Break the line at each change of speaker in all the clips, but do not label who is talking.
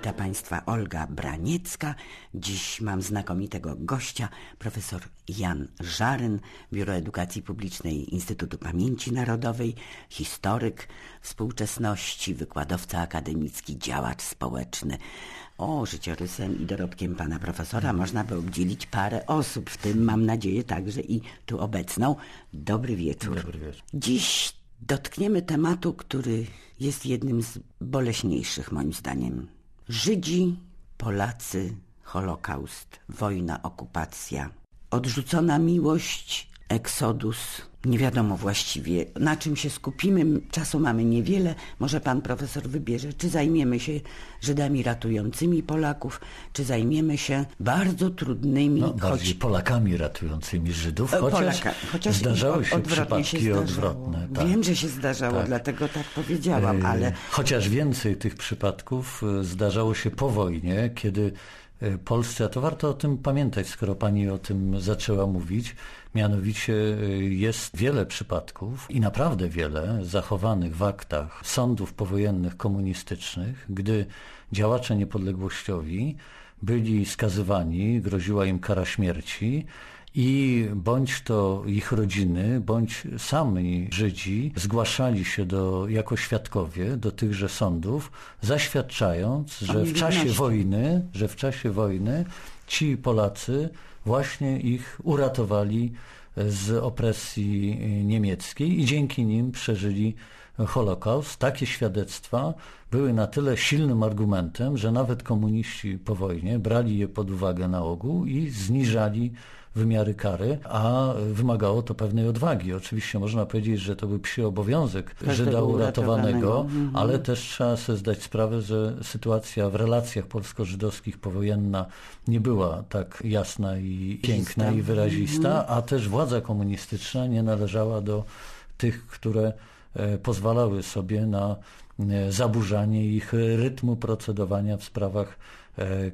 Witam Państwa Olga Braniecka. Dziś mam znakomitego gościa, profesor Jan Żaryn, Biuro Edukacji Publicznej Instytutu Pamięci Narodowej, historyk współczesności, wykładowca akademicki, działacz społeczny. O, życiorysem i dorobkiem pana profesora można by obdzielić parę osób, w tym mam nadzieję także i tu obecną. Dobry wieczór.
Dobry wieczór.
Dziś dotkniemy tematu, który jest jednym z boleśniejszych moim zdaniem. Żydzi, Polacy, Holokaust, wojna, okupacja, odrzucona miłość, eksodus. Nie wiadomo właściwie, na czym się skupimy. Czasu mamy niewiele. Może pan profesor wybierze, czy zajmiemy się Żydami ratującymi Polaków, czy zajmiemy się bardzo trudnymi,
No, bardziej Polakami ratującymi Żydów,
E,
chociaż,
Polaka- chociaż
zdarzały się przypadki
się
odwrotne. tak.
Wiem, że się zdarzało,
Tak.
dlatego tak powiedziałam,
E,
ale
Chociaż więcej tych przypadków e, zdarzało się po wojnie, kiedy Polsce, a to warto o tym pamiętać, skoro pani o tym zaczęła mówić, mianowicie e, jest wiele przypadków i naprawdę wiele zachowanych w aktach sądów powojennych komunistycznych, gdy działacze niepodległościowi byli skazywani, groziła im kara śmierci, i bądź to ich rodziny, bądź sami Żydzi zgłaszali się do, jako świadkowie do tychże sądów, zaświadczając, że w czasie wojny, że w czasie wojny ci Polacy właśnie ich uratowali z opresji niemieckiej i dzięki nim przeżyli Holokaust. Takie świadectwa były na tyle silnym argumentem, że nawet komuniści po wojnie brali je pod uwagę na ogół i zniżali wymiary kary, a wymagało to pewnej odwagi. Oczywiście można powiedzieć, że to był psi obowiązek
Każdego
Żyda uratowanego.
Mhm.
ale też trzeba sobie zdać sprawę, że sytuacja w relacjach polsko-żydowskich powojenna nie była tak jasna i piękna i wyrazista, a też władza komunistyczna nie należała do tych, które e, pozwalały sobie na e, zaburzanie ich rytmu procedowania w sprawach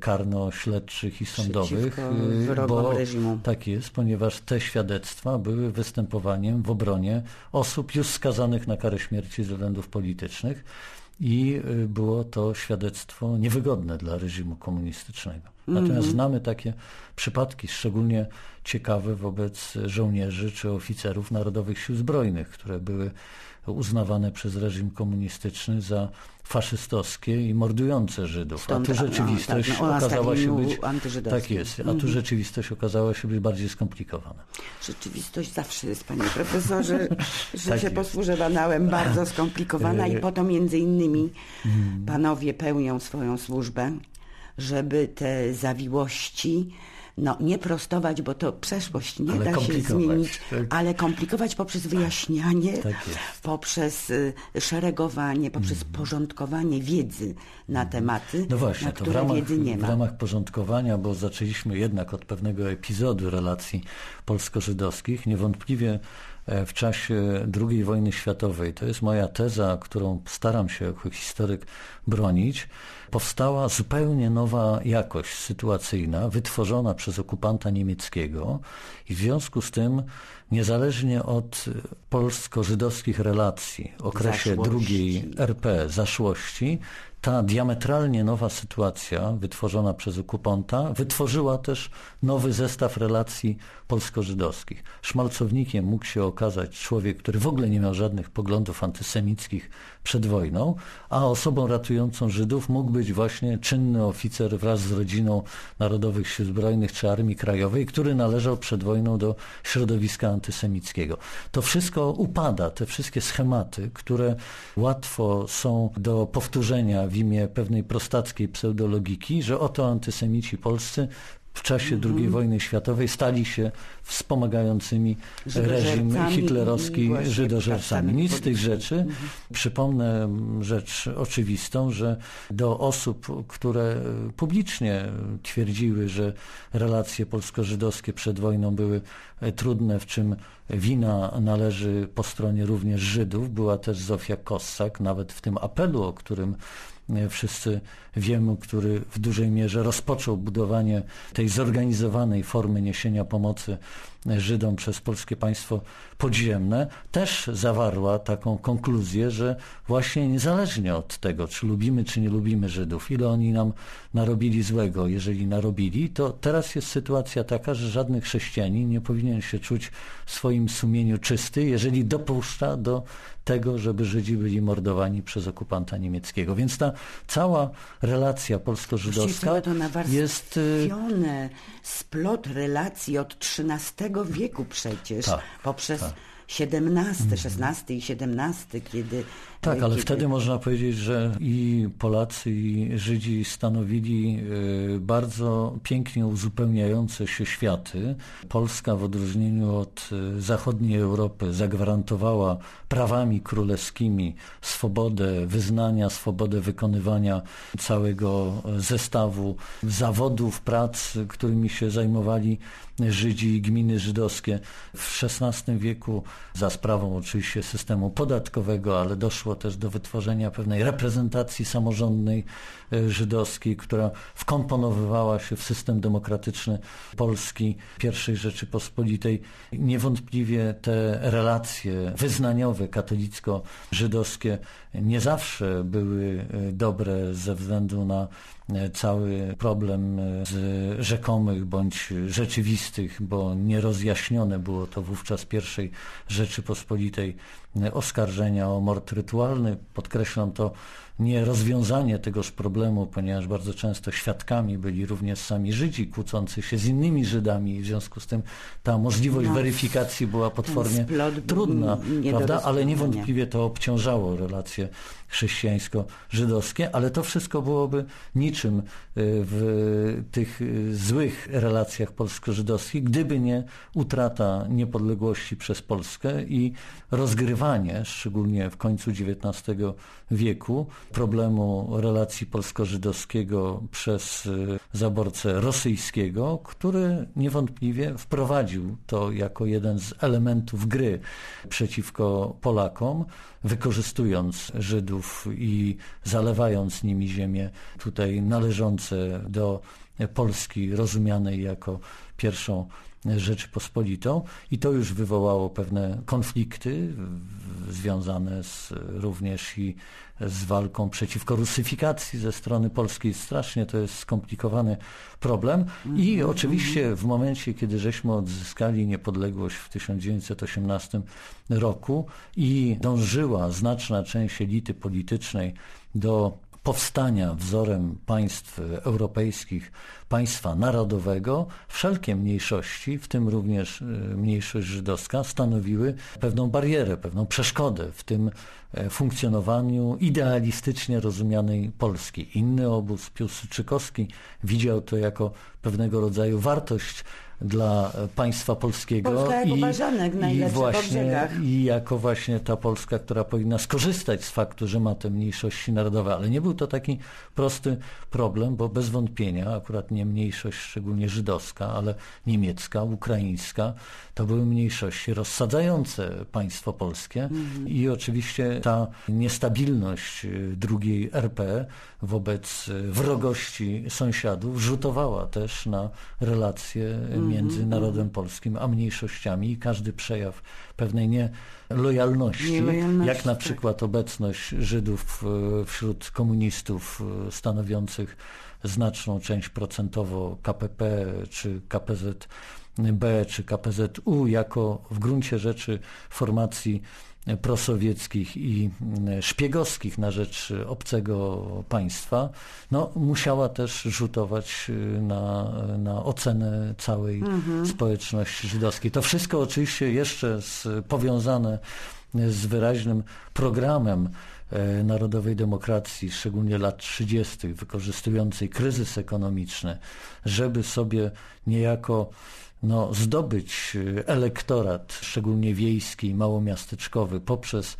karno-śledczych i sądowych, e,
wrogom reżimu.
tak jest, ponieważ te świadectwa były występowaniem w obronie osób już skazanych na karę śmierci z względów politycznych i y, było to świadectwo niewygodne dla reżimu komunistycznego. Natomiast znamy takie przypadki, szczególnie ciekawe wobec żołnierzy czy oficerów Narodowych Sił Zbrojnych, które były uznawane przez reżim komunistyczny za faszystowskie i mordujące Żydów.
Stąd,
a
no,
tu rzeczywistość
tak, no,
okazała się być... Tak jest, a tu rzeczywistość okazała się być bardziej skomplikowana.
Rzeczywistość zawsze jest, panie profesorze, że
Tak
się
jest.
posłużę banałem, bardzo skomplikowana i po to między innymi
Mm.
panowie pełnią swoją służbę, żeby te zawiłości no, nie prostować, bo to przeszłość nie
Ale
da się zmienić,
tak.
ale komplikować poprzez wyjaśnianie,
Tak. Mm.
poprzez y, szeregowanie, poprzez porządkowanie wiedzy na tematy,
No właśnie,
na
to w
które
ramach,
wiedzy nie
w
ma.
ramach porządkowania, bo zaczęliśmy jednak od pewnego epizodu relacji polsko-żydowskich, niewątpliwie e, w czasie II wojny światowej, to jest moja teza, którą staram się jako historyk bronić, powstała zupełnie nowa jakość sytuacyjna, wytworzona przez okupanta niemieckiego i w związku z tym, niezależnie od polsko-żydowskich relacji, okresie
Zaszłości.
drugiej RP, zaszłości, ta diametralnie nowa sytuacja wytworzona przez okupanta wytworzyła też nowy zestaw relacji polsko-żydowskich. Szmalcownikiem mógł się okazać człowiek, który w ogóle nie miał żadnych poglądów antysemickich przed wojną, a osobą ratującą Żydów mógł być właśnie czynny oficer wraz z rodziną Narodowych Sił Zbrojnych czy Armii Krajowej, który należał przed wojną do środowiska antysemickiego. To wszystko upada, te wszystkie schematy, które łatwo są do powtórzenia w imię pewnej prostackiej pseudologiki, że oto antysemici polscy w czasie II wojny światowej stali się wspomagającymi reżim hitlerowski żydożercami. Nic z tych rzeczy. Przypomnę rzecz oczywistą, że do osób, które publicznie twierdziły, że relacje polsko-żydowskie przed wojną były trudne, w czym wina należy po stronie również Żydów. Była też Zofia Kossak, nawet w tym apelu, o którym e, wszyscy wiemy, który w dużej mierze rozpoczął budowanie tej zorganizowanej formy niesienia pomocy Żydom przez polskie państwo podziemne, też zawarła taką konkluzję, że właśnie niezależnie od tego, czy lubimy, czy nie lubimy Żydów, ile oni nam narobili złego, jeżeli narobili, to teraz jest sytuacja taka, że żadny chrześcijanin nie powinien się czuć w swoim sumieniu czysty, jeżeli dopuszcza do tego, żeby Żydzi byli mordowani przez okupanta niemieckiego. Więc ta cała relacja polsko-żydowska jest...
y, splot relacji od XIII wieku przecież, tak, poprzez tak. XVII, XVI i XVII, kiedy
tak, ale wtedy można powiedzieć, że i Polacy, i Żydzi stanowili e, bardzo pięknie uzupełniające się światy. Polska w odróżnieniu od e, zachodniej Europy zagwarantowała prawami królewskimi swobodę wyznania, swobodę wykonywania całego zestawu zawodów, prac, którymi się zajmowali Żydzi i gminy żydowskie. W XVI wieku za sprawą oczywiście systemu podatkowego, ale doszło też do wytworzenia pewnej reprezentacji samorządnej e, żydowskiej, która wkomponowywała się w system demokratyczny Polski pierwszej Rzeczypospolitej. Niewątpliwie te relacje wyznaniowe, katolicko-żydowskie nie zawsze były e, dobre ze względu na e, cały problem z rzekomych bądź rzeczywistych, bo nierozjaśnione było to wówczas pierwszej Rzeczypospolitej oskarżenia o mord rytualny. Podkreślam to nie rozwiązanie tegoż problemu, ponieważ bardzo często świadkami byli również sami Żydzi kłócący się z innymi Żydami. W związku z tym ta możliwość no, weryfikacji była potwornie trudna, prawda? ale niewątpliwie to obciążało relacje chrześcijańsko-żydowskie, ale to wszystko byłoby niczym y, w tych y, złych relacjach polsko-żydowskich, gdyby nie utrata niepodległości przez Polskę i rozgrywanie, szczególnie w końcu XIX wieku, problemu relacji polsko-żydowskiego przez y, zaborcę rosyjskiego, który niewątpliwie wprowadził to jako jeden z elementów gry przeciwko Polakom, wykorzystując Żydów i zalewając nimi ziemię tutaj należące do Polski, rozumianej jako pierwszą Rzeczypospolitą i to już wywołało pewne konflikty związane z, również i z walką przeciwko rusyfikacji ze strony polskiej. Strasznie to jest skomplikowany problem i mhm. oczywiście w momencie, kiedy żeśmy odzyskali niepodległość w 1918 roku i dążyła znaczna część elity politycznej do powstania wzorem państw europejskich państwa narodowego, wszelkie mniejszości, w tym również e, mniejszość żydowska, stanowiły pewną barierę, pewną przeszkodę w tym e, funkcjonowaniu idealistycznie rozumianej Polski. Inny obóz, Piłsudczykowski, widział to jako pewnego rodzaju wartość dla państwa polskiego
i, i
właśnie i jako właśnie ta Polska, która powinna skorzystać z faktu, że ma te mniejszości narodowe, ale nie był to taki prosty problem, bo bez wątpienia akurat nie mniejszość szczególnie żydowska, ale niemiecka, ukraińska, to były mniejszości rozsadzające państwo polskie mhm. i oczywiście ta niestabilność drugiej RP wobec wrogości sąsiadów rzutowała też na relacje mhm. Między narodem polskim a mniejszościami i każdy przejaw pewnej nielojalności, nielojalności jak na tak. przykład obecność Żydów e, wśród komunistów e, stanowiących znaczną część procentowo KPP czy KPZB czy KPZU jako w gruncie rzeczy formacji prosowieckich i szpiegowskich na rzecz obcego państwa, no, musiała też rzutować na, na ocenę całej mhm. społeczności żydowskiej. To wszystko oczywiście jeszcze z, powiązane z wyraźnym programem E, narodowej demokracji, szczególnie lat 30., wykorzystującej kryzys ekonomiczny, żeby sobie niejako no, zdobyć e, elektorat, szczególnie wiejski małomiasteczkowy, poprzez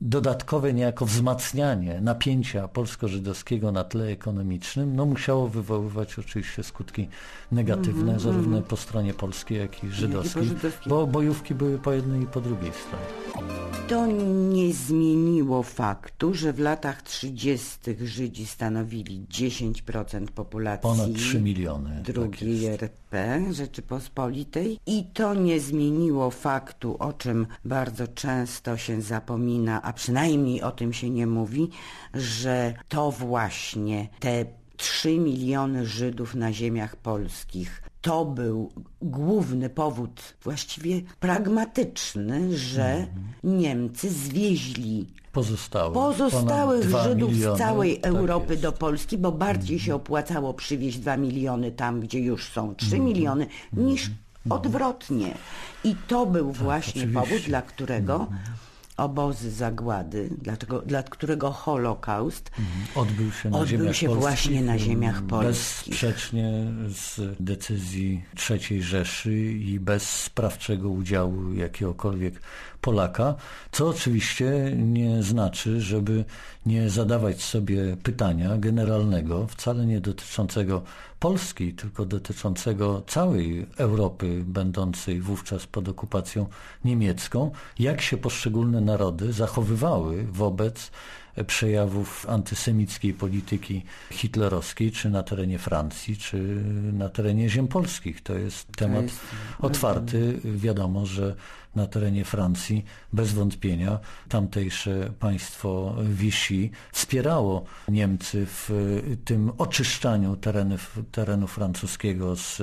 dodatkowe niejako wzmacnianie napięcia polsko-żydowskiego na tle ekonomicznym, no musiało wywoływać oczywiście skutki negatywne
Mhm,
zarówno po stronie polskiej, jak i żydowskiej, bo bojówki były po jednej i po drugiej stronie.
To nie zmieniło faktu, że w latach 30. Żydzi stanowili 10% populacji
Ponad 3 miliony. tak
drugiej
jest.
RP Rzeczypospolitej i to nie zmieniło faktu, o czym bardzo często się zapomina, a przynajmniej o tym się nie mówi, że to właśnie te 3 miliony Żydów na ziemiach polskich to był główny powód, właściwie pragmatyczny, że Niemcy zwieźli
Pozostałych,
pozostałych
ponad 2
Żydów
miliony,
z całej
tak
Europy
jest.
do Polski, bo bardziej się opłacało przywieźć 2 miliony tam, gdzie już są 3
Mhm.
miliony, niż odwrotnie. I to był właśnie
Tak, oczywiście. Mhm.
powód, dla którego obozy zagłady, dlatego, dla którego Holokaust
Odbył się na
Odbył się
polskich,
właśnie na ziemiach polskich.
Bezsprzecznie z decyzji III Rzeszy i bez sprawczego udziału jakiegokolwiek Polaka, co oczywiście nie znaczy, żeby nie zadawać sobie pytania generalnego, wcale nie dotyczącego Polski, tylko dotyczącego całej Europy, będącej wówczas pod okupacją niemiecką, jak się poszczególne narody zachowywały wobec przejawów antysemickiej polityki hitlerowskiej, czy na terenie Francji, czy na terenie ziem polskich. To jest temat otwarty. Wiadomo, że na terenie Francji bez wątpienia tamtejsze państwo Vichy wspierało Niemcy w tym oczyszczaniu terenów, terenu francuskiego z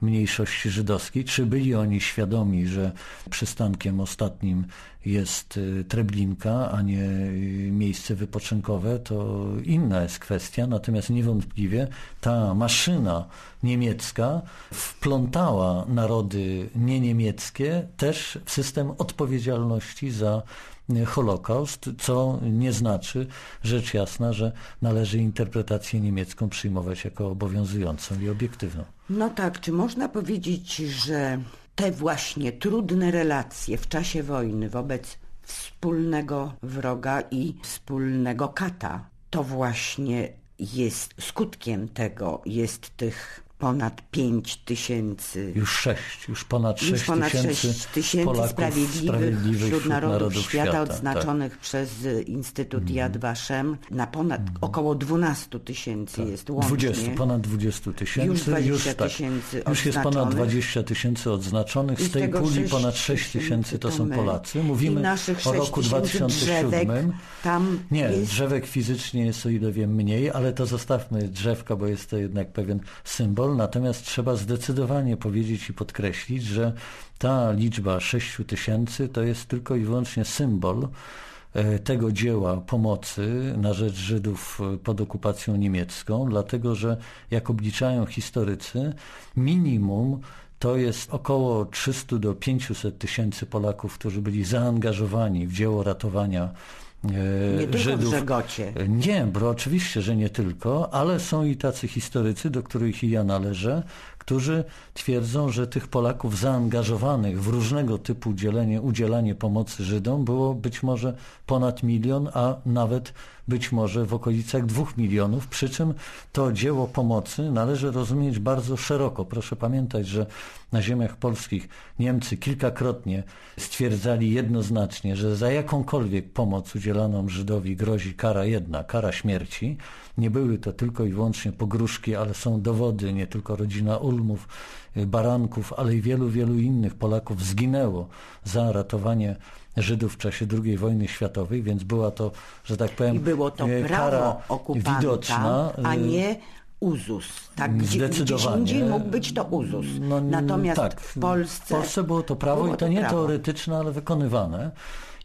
mniejszości żydowskiej. Czy byli oni świadomi, że przystankiem ostatnim jest y, Treblinka, a nie y, miejsce wypoczynkowe, to inna jest kwestia. Natomiast niewątpliwie ta maszyna niemiecka wplątała narody nieniemieckie też w system odpowiedzialności za y, Holokaust, co nie znaczy, rzecz jasna, że należy interpretację niemiecką przyjmować jako obowiązującą i obiektywną.
No tak, czy można powiedzieć, że te właśnie trudne relacje w czasie wojny wobec wspólnego wroga i wspólnego kata, to właśnie jest skutkiem tego, jest tych ponad 5 tysięcy
Już sześć, już ponad sześć
już ponad
tysięcy
6 tysięcy
Polaków
sprawiedliwych, wśród narodów, świata,
tak.
odznaczonych przez y, Instytut Yad Vashem na ponad około 12 tysięcy jest łącznie.
20, ponad 20 tysięcy.
Już 20
tak,
tysięcy
Już jest ponad
odznaczonych.
20 tysięcy odznaczonych.
I
Z tej puli
6
ponad 6 tysięcy to są
my.
Polacy. Mówimy o
6
roku
tysięcy
2007.
drzewek tam
Nie,
jest...
drzewek fizycznie jest o ile wiem mniej, ale to zostawmy drzewka, bo jest to jednak pewien symbol. Natomiast trzeba zdecydowanie powiedzieć i podkreślić, że ta liczba 6 tysięcy to jest tylko i wyłącznie symbol e, tego dzieła pomocy na rzecz Żydów e, pod okupacją niemiecką, dlatego że jak obliczają historycy, minimum to jest około 300 do 500 tysięcy Polaków, którzy byli zaangażowani w dzieło ratowania
Nie tylko w
Żydów.
Żegocie.
Nie, bo oczywiście, że nie tylko, ale są i tacy historycy, do których i ja należę, którzy twierdzą, że tych Polaków zaangażowanych w różnego typu dzielenie, udzielanie pomocy Żydom było być może ponad milion, a nawet być może w okolicach dwóch milionów, przy czym to dzieło pomocy należy rozumieć bardzo szeroko. Proszę pamiętać, że na ziemiach polskich Niemcy kilkakrotnie stwierdzali jednoznacznie, że za jakąkolwiek pomoc udzielaną Żydowi grozi kara jedna, kara śmierci. Nie były to tylko i wyłącznie pogróżki, ale są dowody, nie tylko rodzina Ulmów, y, Baranków, ale i wielu, wielu innych Polaków zginęło za ratowanie Żydów w czasie II wojny światowej, więc była to, że tak powiem,
I było to prawo
kara widoczna.
a
e,
nie uzus. Tak, gdzie, gdzieś
Zdecydowanie.
indziej mógł być to uzus.
No,
Natomiast
tak,
w Polsce...
W Polsce było to prawo
było
i to nie
prawo.
teoretyczne, ale wykonywane.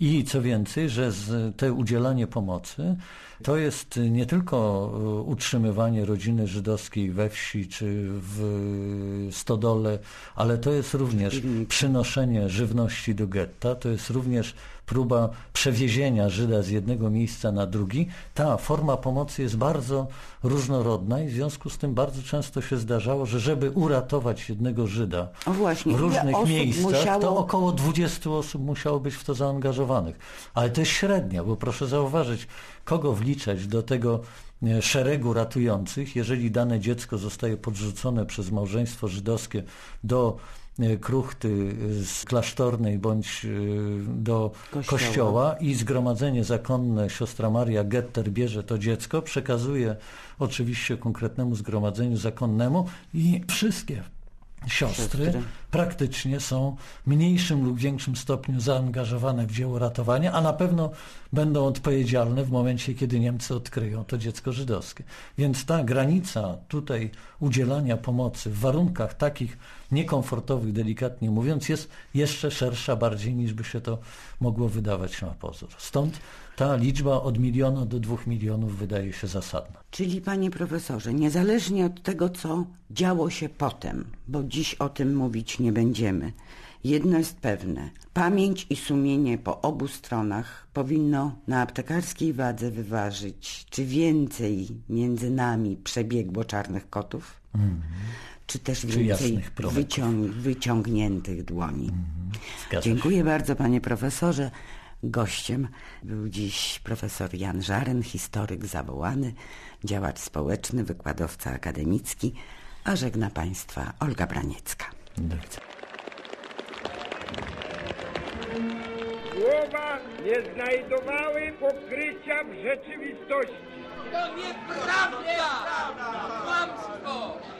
I co więcej, że te udzielanie pomocy to jest nie tylko e, utrzymywanie rodziny żydowskiej we wsi czy w stodole, ale to jest również przynoszenie żywności do getta, to jest również próba przewiezienia Żyda z jednego miejsca na drugi, ta forma pomocy jest bardzo różnorodna i w związku z tym bardzo często się zdarzało, że żeby uratować jednego Żyda
właśnie,
w różnych miejscach,
musiało-
to około 20 osób musiało być w to zaangażowanych. Ale to jest średnia, bo proszę zauważyć, kogo wliczać do tego e, szeregu ratujących, jeżeli dane dziecko zostaje podrzucone przez małżeństwo żydowskie do kruchty e, z klasztornej bądź e, do
Kościoła.
kościoła i zgromadzenie zakonne siostra Maria Getter bierze to dziecko, przekazuje oczywiście konkretnemu zgromadzeniu zakonnemu i wszystkie siostry
Siostry.
praktycznie są w mniejszym lub większym stopniu zaangażowane w dzieło ratowania, a na pewno będą odpowiedzialne w momencie, kiedy Niemcy odkryją to dziecko żydowskie. Więc ta granica tutaj udzielania pomocy w warunkach takich niekomfortowych, delikatnie mówiąc, jest jeszcze szersza bardziej niż by się to mogło wydawać na pozór. Stąd ta liczba od miliona do dwóch milionów wydaje się zasadna.
Czyli panie profesorze, niezależnie od tego, co działo się potem, bo dziś o tym mówić nie będziemy, jedno jest pewne. Pamięć i sumienie po obu stronach powinno na aptekarskiej wadze wyważyć, czy więcej między nami przebiegło czarnych kotów, czy też
Czy
więcej wyciąg wyciągniętych dłoni.
Się.
Dziękuję bardzo panie profesorze. Gościem był dziś profesor Jan Żaren, historyk zawołany, działacz społeczny, wykładowca akademicki, a żegna państwa Olga Braniecka.
Do widzenia.
Słowa nie znajdowały pokrycia w rzeczywistości.
To nieprawda! Kłamstwo!